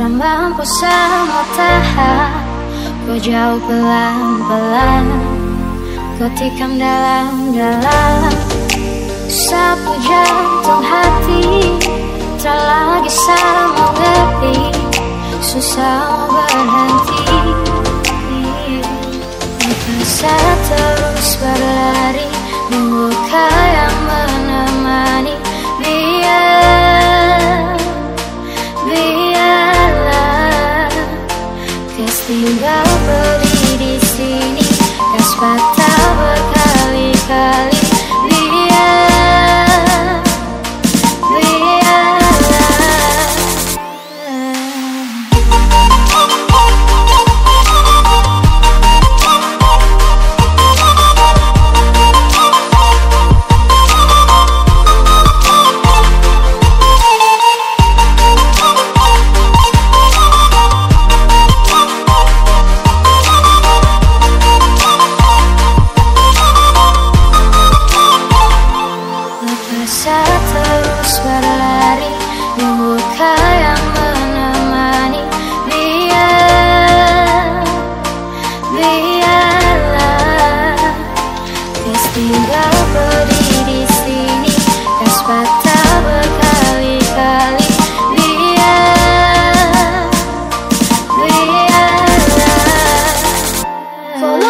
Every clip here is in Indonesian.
Tak mampu sama tahan Kau jauh pelan-pelan Kau tikam dalam-dalam. Sapu jantung hati Tak lagi sama ngerti Susah berhenti. Saya terus berlari Membuka yang tinggal pergi di sini Kaspat tak berkali-kali.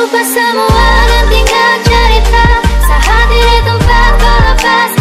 lupa semua dan tinggal cerita. Saat di tempat kau lepas